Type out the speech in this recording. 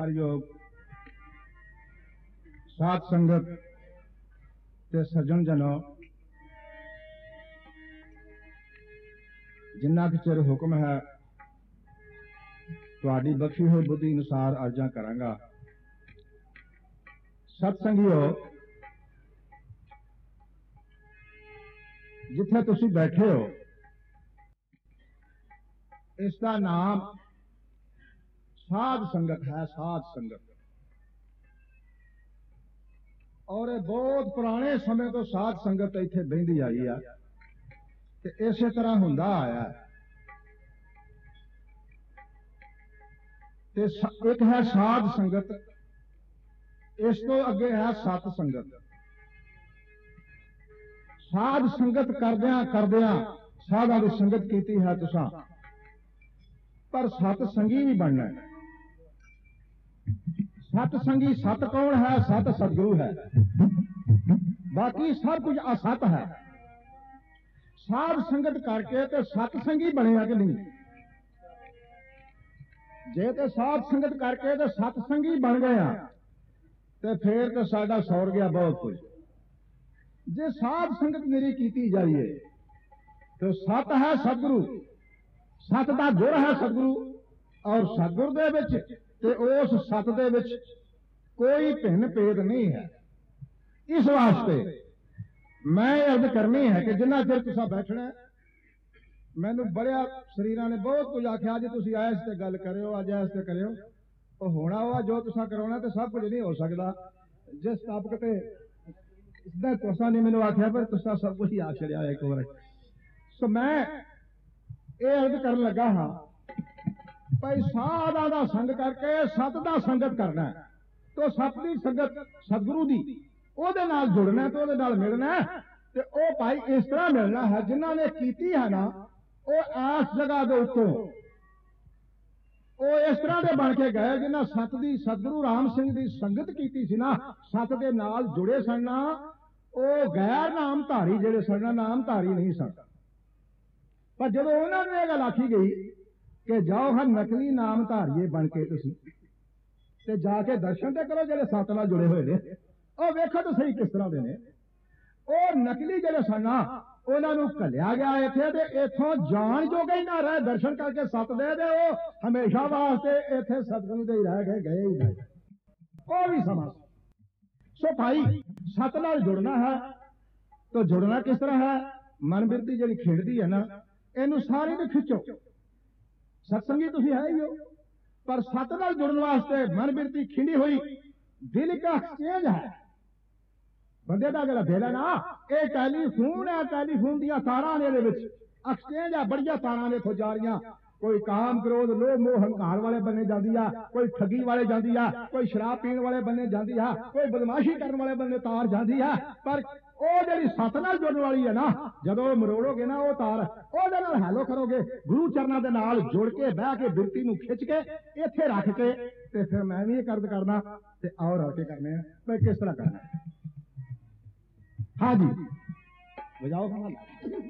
ਹਰਯੋਗ ਸਾਧ ਸੰਗਤ ਤੇ ਸੱਜਣ ਜਨੋ, ਜਿੰਨਾ ਕੁ ਚਿਰ ਹੁਕਮ ਹੈ, ਤੁਹਾਡੀ ਬਖਸ਼ੀ ਹੋਈ ਬੁੱਧੀ ਅਨੁਸਾਰ ਅਰਜ਼ਾਂ ਕਰਾਂਗਾ। ਸਤ ਸੰਗਿਓ ਜਿੱਥੇ ਤੁਸੀਂ ਬੈਠੇ ਹੋ, ਇਸ ਦਾ ਨਾਮ ਸਾਧ ਸੰਗਤ ਹੈ, ਸਾਧ ਸੰਗਤ। ਔਰ ਇਹ ਬਹੁਤ ਪੁਰਾਣੇ ਸਮੇਂ ਤੋਂ ਸਾਧ ਸੰਗਤ ਇੱਥੇ ਬਹਿੰਦੀ ਆਈ ਆ। ਤੇ ਇਸੇ ਤਰ੍ਹਾਂ ਹੁੰਦਾ ਆਇਆ। ਤੇ ਇੱਕ ਹੈ ਸਾਧ ਸੰਗਤ, ਇਸ ਤੋਂ ਅੱਗੇ ਹੈ ਸਤ ਸੰਗਤ। ਸਾਧ ਸੰਗਤ ਕਰਦਿਆਂ ਕਰਦਿਆਂ ਸਾਧਾਂ ਦੀ ਸੰਗਤ ਕੀਤੀ ਹੈ ਤੁਸੀਂ। ਪਰ ਸਤ ਸੰਗੀ ਵੀ ਬਣਨਾ ਹੈ। ਸਤ ਸੰਗੀ ਸਤ ਕੌਣ ਹੈ? ਸਤ ਸਤਿਗੁਰੂ ਹੈ। ਬਾਕੀ ਸਭ ਕੁਝ ਅਸਤ ਹੈ। ਸਾਧ ਸੰਗਤ ਕਰਕੇ ਤੇ ਸਤ ਸੰਗੀ ਬਣਿਆ ਕਿ ਨਹੀਂ? ਜੇ ਤੇ ਸਾਧ ਸੰਗਤ ਕਰਕੇ ਤੇ ਸਤ ਸੰਗੀ ਬਣ ਆ, ਤੇ ਫੇਰ ਤੇ ਸਾਡਾ ਸੌਰ ਗਿਆ ਬਹੁਤ ਕੁਝ। ਜੇ ਸਾਧ ਸੰਗਤ ਮੇਰੀ ਕੀਤੀ ਜਾਈਏ, ਤੇ ਸਤ ਹੈ ਸਤਿਗੁਰੂ। ਸਤ ਦਾ ਗੁਰ ਹੈ ਸਤਿਗੁਰੂ, ਔਰ ਸਤਿਗੁਰ ਦੇ ਵਿੱਚ ਤੇ ਉਸ ਸੱਤ ਦੇ ਵਿੱਚ ਕੋਈ ਭਿੰਨ ਭੇਦ ਨਹੀਂ ਹੈ। ਇਸ ਵਾਸਤੇ ਮੈਂ ਅਰਜ਼ ਕਰਨੀ ਹੈ ਕਿ ਜਿੰਨਾ ਚਿਰ ਤੁਸੀਂ ਬੈਠਣਾ ਮੈਨੂੰ ਬੜਿਆ ਸਰੀਰਾਂ ਨੇ ਬਹੁਤ ਕੁਝ ਆਖਿਆ, ਅੱਜ ਤੁਸੀਂ ਆਇਸ ਤੇ ਗੱਲ ਕਰਿਓ, ਅੱਜ ਇਸ ਤੇ ਕਰਿਓ। ਉਹ ਹੋਣਾ ਉਹ ਜੋ ਤੁਸੀਂ ਕਰਾਉਣਾ ਤੇ ਸਭ ਕੁਝ ਨਹੀਂ ਹੋ ਸਕਦਾ। ਜਿਸ ਤਾਬਕ ਤੇ ਇਸਦਾ ਤੁਸੀਂ ਨੇ ਮੈਨੂੰ ਆਖਿਆ, ਪਰ ਤੁਸੀਂ ਸਭ ਕੁਝ ਹੀ ਆਖ ਛੜਿਆ ਇੱਕ ਵਾਰ। ਸੋ ਮੈਂ ਇਹ ਅਰਜ਼ ਕਰਨ ਲੱਗਾ ਹਾਂ ਭਾਈ ਸਾਧਾਂ ਦਾ ਸੰਗ ਕਰਕੇ ਸਤ ਦਾ ਸੰਗਤ ਕਰਨਾ ਹੈ। ਤੋ ਸਤ ਦੀ ਸੰਗਤ ਸਤਿਗੁਰੂ ਦੀ, ਉਹਦੇ ਨਾਲ ਜੁੜਨਾ ਤੇ ਉਹਦੇ ਨਾਲ ਮਿਲਣਾ ਤੇ ਉਹ ਭਾਈ ਇਸ ਤਰ੍ਹਾਂ ਮਿਲਣਾ ਹੈ, ਜਿਨ੍ਹਾਂ ਨੇ ਕੀਤੀ ਹੈ ਨਾ, ਉਹ ਆਸ ਜਗ੍ਹਾ ਦੇ ਉੱਤੋਂ। ਉਹ ਇਸ ਤਰ੍ਹਾਂ ਦੇ ਬਣ ਕੇ ਗਏ ਜਿਨ੍ਹਾਂ ਸਤ ਦੀ ਸਤਿਗੁਰੂ ਰਾਮ ਸਿੰਘ ਦੀ ਸੰਗਤ ਕੀਤੀ ਸੀ ਨਾ, ਸਤ ਦੇ ਨਾਲ ਜੁੜੇ ਸਨ ਨਾ, ਉਹ ਗੈਰ ਨਾਮ ਧਾਰੀ ਜਿਹੜੇ ਸਨ ਨਾ ਨਾਮ ਧਾਰੀ ਨਹੀਂ ਸਨ। ਪਰ ਜਦੋਂ ਉਹਨਾਂ ਨੂੰ ਇਹ ਗੱਲ ਆਖੀ ਗਈ ਕਿ ਜਾਓ ਹਾਂ ਨਕਲੀ ਨਾਮ ਧਾਰੀਏ ਬਣ ਕੇ ਤੁਸੀਂ। ਤੇ ਜਾ ਕੇ ਦਰਸ਼ਨ ਤੇ ਕਰੋ ਜਿਹੜੇ ਸਤ ਨਾਲ ਜੁੜੇ ਹੋਏ ਨੇ। ਉਹ ਵੇਖੋ ਤਾਂ ਸਹੀ ਕਿਸ ਤਰ੍ਹਾਂ ਦੇ ਨੇ। ਉਹ ਨਕਲੀ ਜਿਹੜੇ ਸਨ ਨਾ, ਉਹਨਾਂ ਨੂੰ ਘੱਲਿਆ ਗਿਆ ਇੱਥੇ ਤੇ ਇੱਥੋਂ ਜਾਣ ਜੋਗੇ ਹੀ ਨਾ ਰਹੇ। ਦਰਸ਼ਨ ਕਰਕੇ ਸਤ ਦੇ ਦੇ ਉਹ ਹਮੇਸ਼ਾ ਵਾਸਤੇ ਇੱਥੇ ਸਤਗੁਰੂ ਦੇ ਹੀ ਰਹਿ ਗਏ ਗਏ ਹੀ ਨਹੀਂ। ਉਹ ਵੀ ਸਮਾਂ। ਸੋ ਭਾਈ ਸਤ ਨਾਲ ਜੁੜਨਾ ਹੈ ਤਾਂ ਜੁੜਨਾ ਕਿਸ ਤਰ੍ਹਾਂ ਹੈ? ਮਨ ਬਿਰਤੀ ਜਿਹੜੀ ਖੇਡਦੀ ਹੈ ਨਾ, ਇਹਨੂੰ ਸਾਰੀ ਨੂੰ ਖਿੱਚੋ। ਸਤਸੰਗੀ ਤੁਸੀਂ ਹੈ ਹੀ ਹੋ। ਪਰ ਸਤ ਨਾਲ ਜੁੜਨ ਵਾਸਤੇ ਮਨ ਬਿਰਤੀ ਖਿੰਡੀ ਹੋਈ। ਦਿਲ ਦਾ ਐਕਸਚੇਂਜ ਹੈ। ਬੰਦੇ ਦਾ ਜਿਹੜਾ ਦਿਲ ਹੈ ਨਾ, ਇਹ ਟੈਲੀਫੋਨ ਹੈ, ਟੈਲੀਫੋਨ ਦੀਆਂ ਤਾਰਾਂ ਨੇ ਇਹਦੇ ਵਿੱਚ। ਐਕਸਚੇਂਜ ਆ ਬੜੀਆਂ ਤਾਰਾਂ ਨੇ ਇੱਥੋਂ ਜਾ ਰਹੀਆਂ। ਕੋਈ ਕਾਮ ਕ੍ਰੋਧ, ਲੋਭ, ਮੋਹ, ਹੰਕਾਰ ਵਾਲੇ ਬੰਨੇ ਜਾਂਦੀ ਆ, ਕੋਈ ਠੱਗੀ ਵਾਲੇ ਜਾਂਦੀ ਆ, ਕੋਈ ਸ਼ਰਾਬ ਪੀਣ ਵਾਲੇ ਬੰਨੇ ਜਾਂਦੀ ਆ, ਕੋਈ ਬਦਮਾਸ਼ੀ ਕਰਨ ਵਾਲੇ ਬੰਨੇ ਤਾਰ ਜਾਂਦੀ ਆ। ਪਰ ਉਹ ਜਿਹੜੀ ਸੱਤ ਨਾਲ ਜੁੜਨ ਵਾਲੀ ਹੈ ਨਾ, ਜਦੋਂ ਮਰੋੜੋਗੇ ਨਾ ਉਹ ਤਾਰ, ਉਹਦੇ ਨਾਲ ਹੈਲੋ ਕਰੋਗੇ। ਗੁਰੂ ਚਰਨਾਂ ਦੇ ਨਾਲ ਜੁੜ ਕੇ, ਬਹਿ ਕੇ ਬਿਰਤੀ ਨੂੰ ਖਿੱਚ ਕੇ, ਇੱਥੇ ਰੱਖ ਕੇ, ਤੇ ਫਿਰ ਮੈਂ ਵੀ ਇਹ ਕਰਦ ਕਰਨਾ ਤੇ ਆਓ ਰਲ ਕੇ ਕਰਨੇ ਆ। ਮੈਂ ਕਿਸ ਤਰ੍ਹਾਂ ਕਰਨਾ? ਹਾਂਜੀ। ਵਜਾਓ ਕਮਾਲ